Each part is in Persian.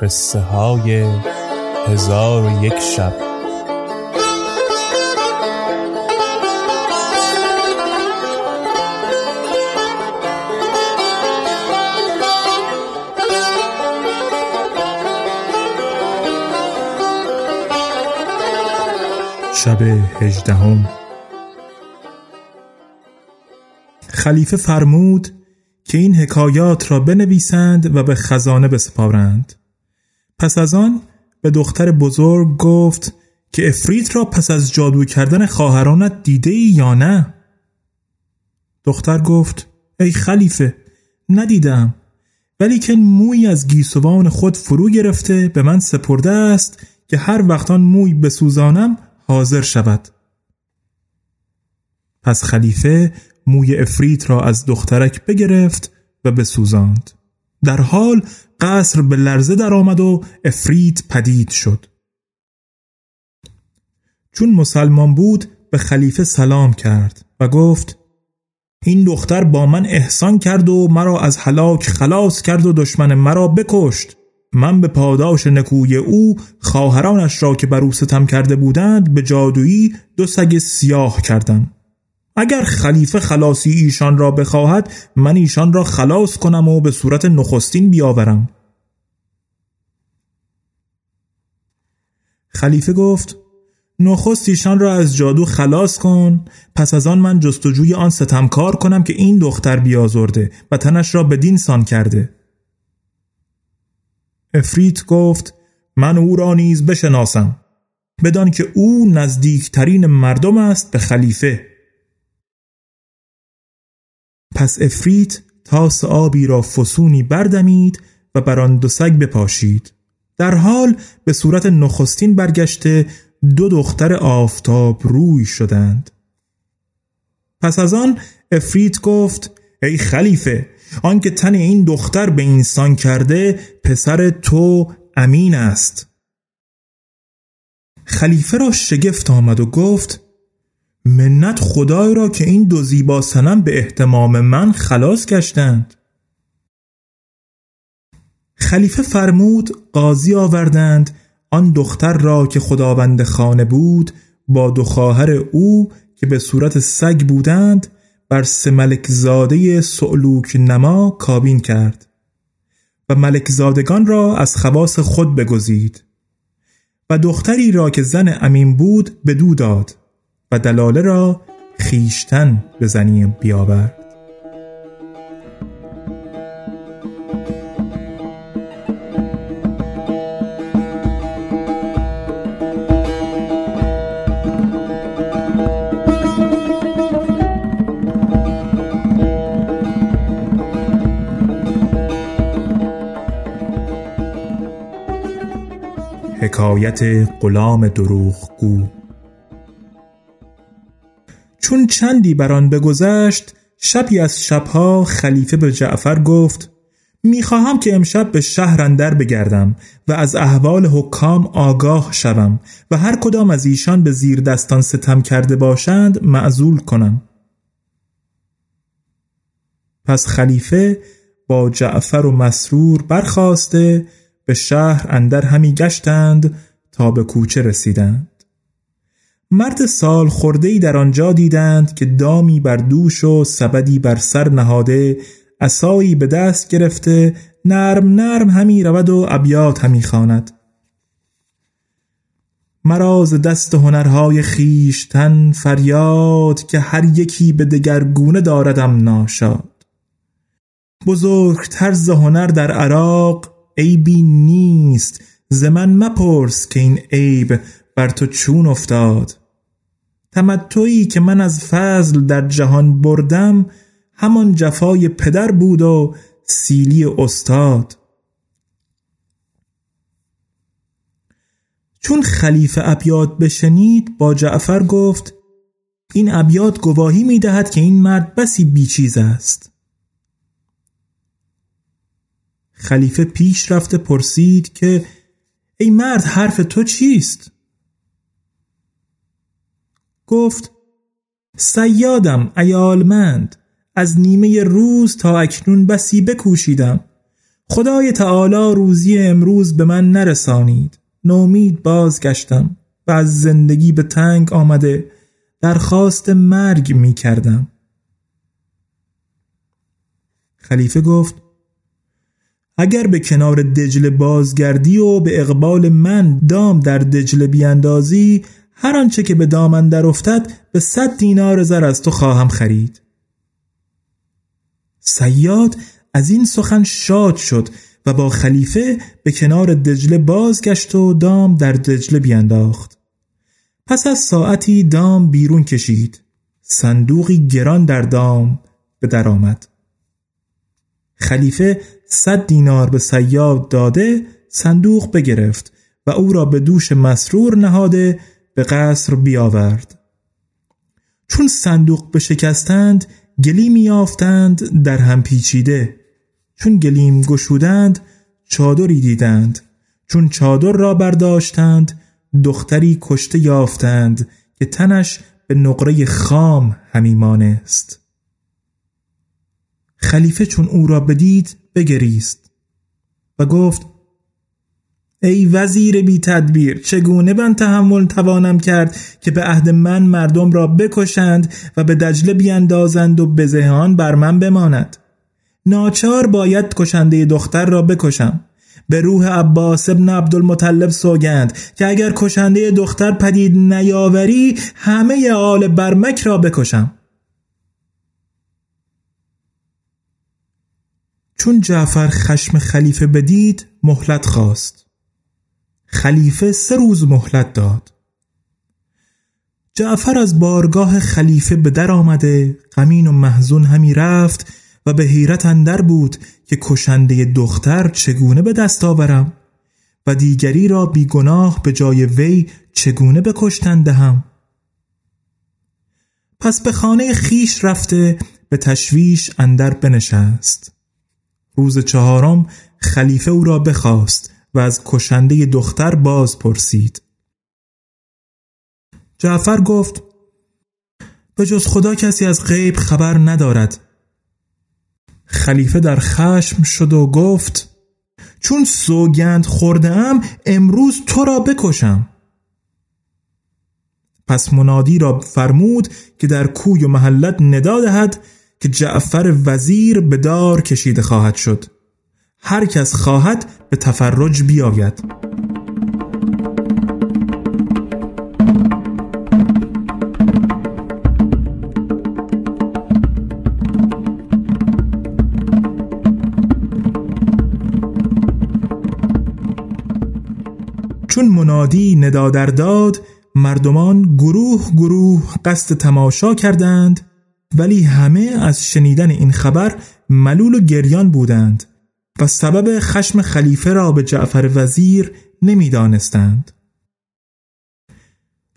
قصه های هزار و یک شب. شب هجدهم. خلیفه فرمود که این حکایات را بنویسند و به خزانه بسپارند. پس از آن به دختر بزرگ گفت که افریت را پس از جادو کردن خواهرانت دیده ای یا نه؟ دختر گفت ای خلیفه ندیدم ولی که موی از گیسوان خود فرو گرفته به من سپرده است که هر وقتان موی بسوزانم حاضر شود. پس خلیفه موی افریت را از دخترک بگرفت و بسوزاند. در حال قصر به لرزه درآمد و افریت پدید شد. چون مسلمان بود به خلیفه سلام کرد و گفت این دختر با من احسان کرد و مرا از هلاک خلاص کرد و دشمن مرا بکشت. من به پاداش نکوی او خواهرانش را که بر او ستم کرده بودند به جادویی دو سگ سیاه کردم. اگر خلیفه خلاصی ایشان را بخواهد من ایشان را خلاص کنم و به صورت نخستین بیاورم. خلیفه گفت نخست ایشان را از جادو خلاص کن پس از آن من جستجوی آن ستمکار کنم که این دختر بیازرده و تنش را به دین سان کرده. افریت گفت من او را نیز بشناسم بدان که او نزدیکترین مردم است به خلیفه. پس افریت تاس آبی را فسونی بردمید و بر آن دو سگ بپاشید. در حال به صورت نخستین برگشته دو دختر آفتاب روی شدند. پس از آن افریت گفت ای خلیفه آنکه تن این دختر به اینسان کرده پسر تو امین است. خلیفه را شگفت آمد و گفت منت خدای را که این دو زیبا سنم به احتمام من خلاص گشتند. خلیفه فرمود قاضی آوردند آن دختر را که خداوند خانه بود با دو خواهر او که به صورت سگ بودند بر سه ملک زاده سعلوک نما کابین کرد و ملک زادگان را از خواص خود بگزید. و دختری را که زن امین بود به دو داد. و دلاله را خیشتن به زنی بیاورد. حکایت غلام دروغگو چون چندی بر آن بگذشت شبی از شبها خلیفه به جعفر گفت می‌خواهم که امشب به شهر اندر بگردم و از احوال حکام آگاه شوم و هر کدام از ایشان به زیر دستان ستم کرده باشند معزول کنم. پس خلیفه با جعفر و مسرور برخواسته به شهر اندر همی گشتند تا به کوچه رسیدند. مرد سال خورده در آنجا دیدند که دامی بر دوش و سبدی بر سر نهاده اسایی به دست گرفته نرم نرم همی رود و ابیات همی خواند. مراز دست هنرهای خیشتن فریاد که هر یکی به دگرگونه داردم ناشاد. بزرگتر ز هنر در عراق عیبی نیست ز من مپرس که این عیب بر تو چون افتاد. تمتعی که من از فضل در جهان بردم همان جفای پدر بود و سیلی استاد چون خلیفه ابیات بشنید با جعفر گفت این ابیات گواهی می دهد که این مرد بسی بیچیز است خلیفه پیش رفته پرسید که ای مرد حرف تو چیست؟ گفت سیادم ایالمند از نیمه روز تا اکنون بسی بکوشیدم. خدای تعالی روزی امروز به من نرسانید. نومید بازگشتم و از زندگی به تنگ آمده درخواست مرگ می کردم. خلیفه گفت اگر به کنار دجله بازگردی و به اقبال من دام در دجله بیاندازی هر آنچه که به دامن در افتد به صد دینار زر از تو خواهم خرید. سیاد از این سخن شاد شد و با خلیفه به کنار دجله بازگشت و دام در دجله بیانداخت پس از ساعتی دام بیرون کشید. صندوقی گران در دام به در آمد. خلیفه صد دینار به سیاد داده صندوق بگرفت و او را به دوش مسرور نهاده به قصر بیاورد. چون صندوق به شکستند گلیم یافتند در هم پیچیده. چون گلیم گشودند چادری دیدند. چون چادر را برداشتند دختری کشته یافتند که تنش به نقره خام همی است. خلیفه چون او را بدید بگریست و گفت ای وزیر بی تدبیر چگونه من تحمل توانم کرد که به عهد من مردم را بکشند و به دجله بیندازند و بزهان بر من بماند؟ ناچار باید کشنده دختر را بکشم. به روح عباس ابن عبدالمطلب سوگند که اگر کشنده دختر پدید نیاوری همه آل برمک را بکشم. چون جعفر خشم خلیفه بدید مهلت خواست. خلیفه سه روز مهلت داد. جعفر از بارگاه خلیفه به در آمده غمین و محزون همی رفت و به حیرت اندر بود که کشنده دختر چگونه به دست آورم و دیگری را بیگناه به جای وی چگونه بکشتن دهم. پس به خانه خیش رفته به تشویش اندر بنشست. روز چهارم خلیفه او را بخواست. و از کشنده دختر باز پرسید. جعفر گفت به جز خدا کسی از غیب خبر ندارد. خلیفه در خشم شد و گفت چون سوگند خورده ام امروز تو را بکشم. پس منادی را فرمود که در کوی و محلت ندا دهد که جعفر وزیر به دار کشیده خواهد شد. هر کس خواهد به تفرج بیاید. چون منادی ندا در داد مردمان گروه گروه قصد تماشا کردند ولی همه از شنیدن این خبر ملول و گریان بودند. و سبب خشم خلیفه را به جعفر وزیر نمی‌دانستند.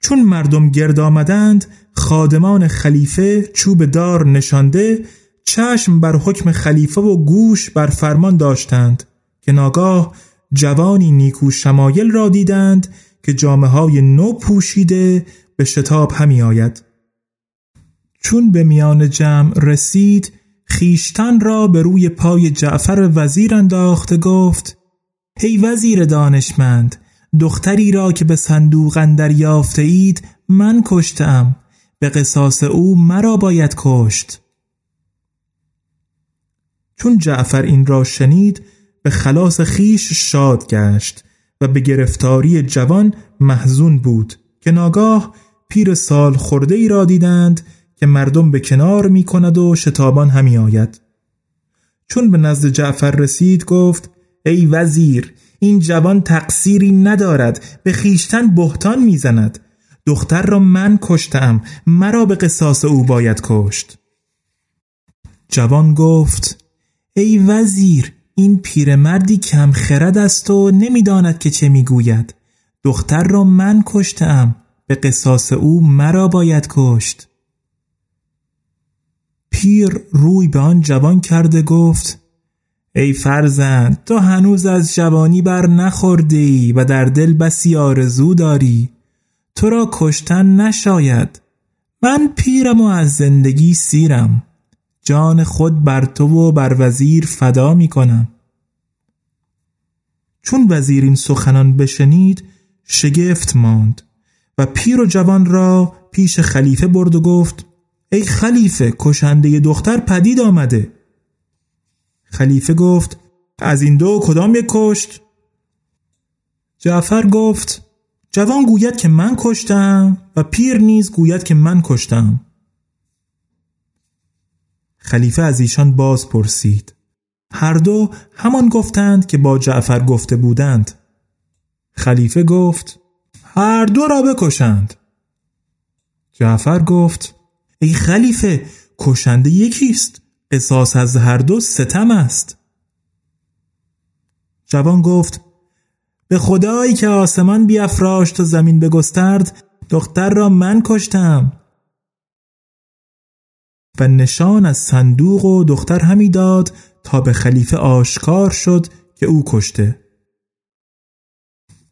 چون مردم گرد آمدند خادمان خلیفه چوب دار نشانده چشم بر حکم خلیفه و گوش بر فرمان داشتند که ناگاه جوانی نیکو شمایل را دیدند که جامعه های نو پوشیده به شتاب همی آید چون به میان جمع رسید خیشتن را به روی پای جعفر وزیر انداخته گفت هی وزیر دانشمند دختری را که به صندوق اندر یافته اید من کشتم به قصاص او مرا باید کشت. چون جعفر این را شنید به خلاص خیش شاد گشت و به گرفتاری جوان محزون بود که ناگاه پیر سال خورده ای را دیدند که مردم به کنار می کند و شتابان همی آید. چون به نزد جعفر رسید گفت ای وزیر این جوان تقصیری ندارد به خیشتن بهتان می‌زند. دختر را من کشتم مرا به قصاص او باید کشت. جوان گفت ای وزیر این پیرمردی کم خرد است و نمی‌داند که چه می‌گوید. دختر را من کشتم به قصاص او مرا باید کشت. پیر روی به آن جوان کرده گفت ای فرزند تو هنوز از جوانی بر نخوردی و در دل بسی آرزو داری. تو را کشتن نشاید. من پیرم و از زندگی سیرم. جان خود بر تو و بر وزیر فدا می کنم. چون وزیر این سخنان بشنید شگفت ماند و پیر و جوان را پیش خلیفه برد و گفت ای خلیفه کشنده دختر پدید آمده. خلیفه گفت از این دو کدام یک کشت؟ جعفر گفت جوان گوید که من کشتم و پیر نیز گوید که من کشتم. خلیفه از ایشان باز پرسید. هر دو همان گفتند که با جعفر گفته بودند. خلیفه گفت هر دو را بکشند. جعفر گفت ای خلیفه کشنده یکیست قصاص از هر دو ستم است. جوان گفت به خدایی که آسمان بیافراشت و زمین بگسترد دختر را من کشتم. و نشان از صندوق و دختر همی داد تا به خلیفه آشکار شد که او کشته.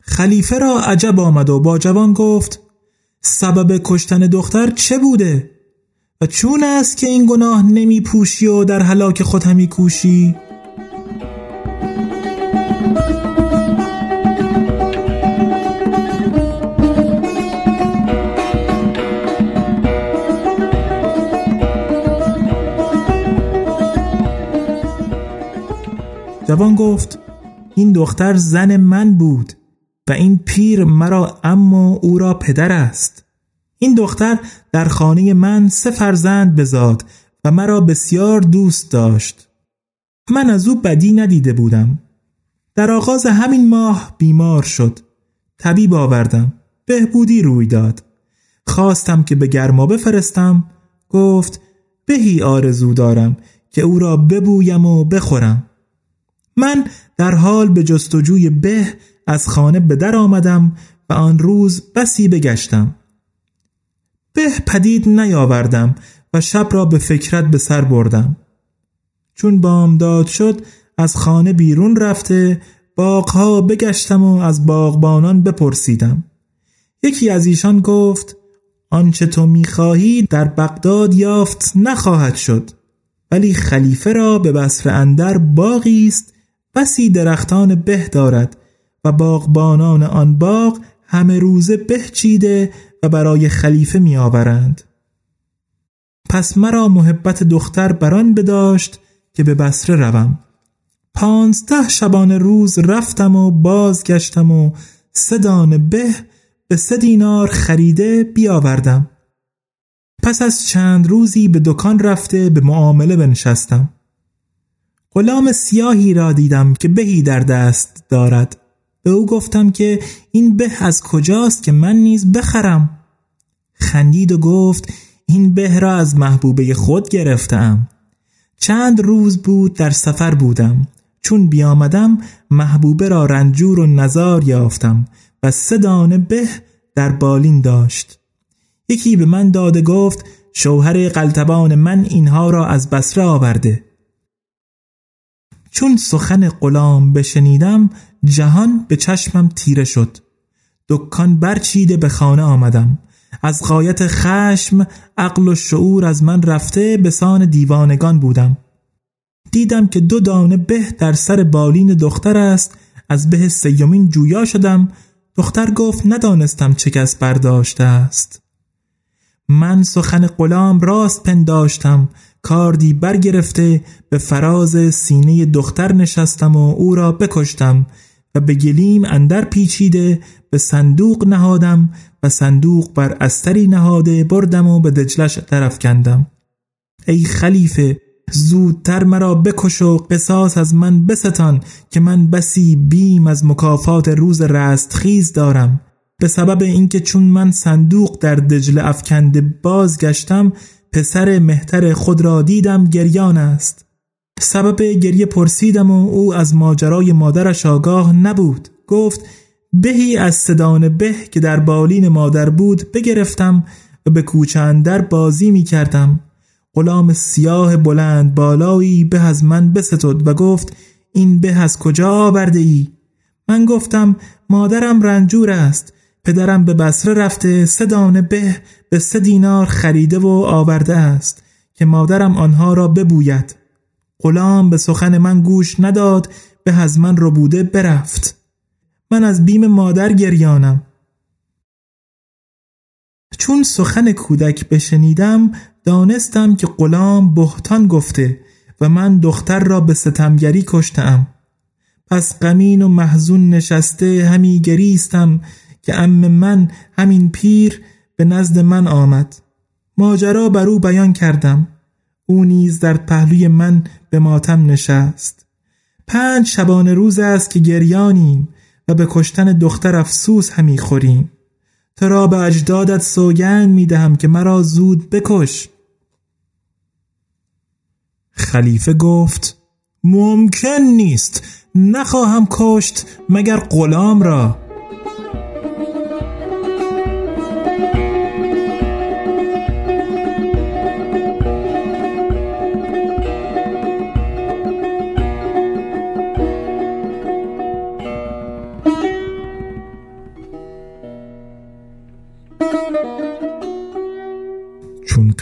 خلیفه را عجب آمد و با جوان گفت سبب کشتن دختر چه بوده؟ و چون است که این گناه نمی پوشی و در حلاک خود همی کوشی؟ جوان گفت این دختر زن من بود و این پیر مرا اما او را پدر است. این دختر در خانه من سه فرزند بزاد و مرا بسیار دوست داشت. من از او بدی ندیده بودم. در آغاز همین ماه بیمار شد. طبیب آوردم. بهبودی روی داد. خواستم که به گرما بفرستم. گفت بهی آرزو دارم که او را ببویم و بخورم. من در حال به جستجوی به از خانه به در آمدم و آن روز بسی بگشتم. به پدید نیاوردم و شب را به فکرت به سر بردم. چون بامداد شد از خانه بیرون رفته باغها بگشتم و از باغبانان بپرسیدم. یکی از ایشان گفت آنچه تو می‌خواهی در بغداد یافت نخواهد شد ولی خلیفه را به بصر اندر باغی است بسی درختان به دارد و باغبانان آن باغ همه روزه به چیده و برای خلیفه می آورند. پس مرا محبت دختر بران بداشت که به بسره روم. پانزده شبانه روز رفتم و بازگشتم و سه دانه به به سه دینار خریده بیاوردم. پس از چند روزی به دکان رفته به معامله بنشستم. غلام سیاهی را دیدم که بهی در دست دارد. به او گفتم که این به از کجاست که من نیز بخرم. خندید و گفت این به را از محبوبه خود گرفتم. چند روز بود در سفر بودم. چون بیامدم محبوبه را رنجور و نزار یافتم و سه دانه به در بالین داشت. یکی به من داده گفت شوهر قلتبان من اینها را از بسره آورده. چون سخن غلام بشنیدم جهان به چشمم تیره شد. دکان برچیده به خانه آمدم. از غایت خشم عقل و شعور از من رفته به سان دیوانگان بودم. دیدم که دو دانه به در سر بالین دختر است. از به سیومین جویا شدم. دختر گفت ندانستم چه کس برداشته است. من سخن غلام راست پنداشتم. کاردی برگرفته به فراز سینه دختر نشستم و او را بکشتم. و به گلیم اندر پیچیده به صندوق نهادم و صندوق بر استری نهاده بردم و به دجلش طرف کندم. ای خلیفه زودتر مرا بکش و قصاص از من بستان که من بسی بیم از مکافات روز رستخیز دارم. به سبب اینکه چون من صندوق در دجله افکنده بازگشتم پسر مهتر خود را دیدم گریان است. سبب گریه پرسیدم و او از ماجرای مادرش آگاه نبود. گفت بهی از صدان به که در بالین مادر بود بگرفتم و به کوچه در بازی می کردم. غلام سیاه بلند بالایی به از من بستد و گفت این به از کجا آورده ای؟ من گفتم مادرم رنجور است. پدرم به بسره رفته سه دانه به به سه دینار خریده و آورده است که مادرم آنها را ببوید. غلام به سخن من گوش نداد به از من رو بوده برفت. من از بیم مادر گریانم. چون سخن کودک بشنیدم دانستم که غلام بهتان گفته و من دختر را به ستمگری کشتم. پس غمین و محزون نشسته همی گریستم که ام من همین پیر به نزد من آمد. ماجرا بر او بیان کردم. او نیز در پهلوی من به ماتم نشست. پنج شبانه روز است که گریانیم و به کشتن دختر افسوس همی خوریم. تو را به اجدادت سوگند می دهم که مرا زود بکش. خلیفه گفت ممکن نیست نخواهم کشت مگر غلام را.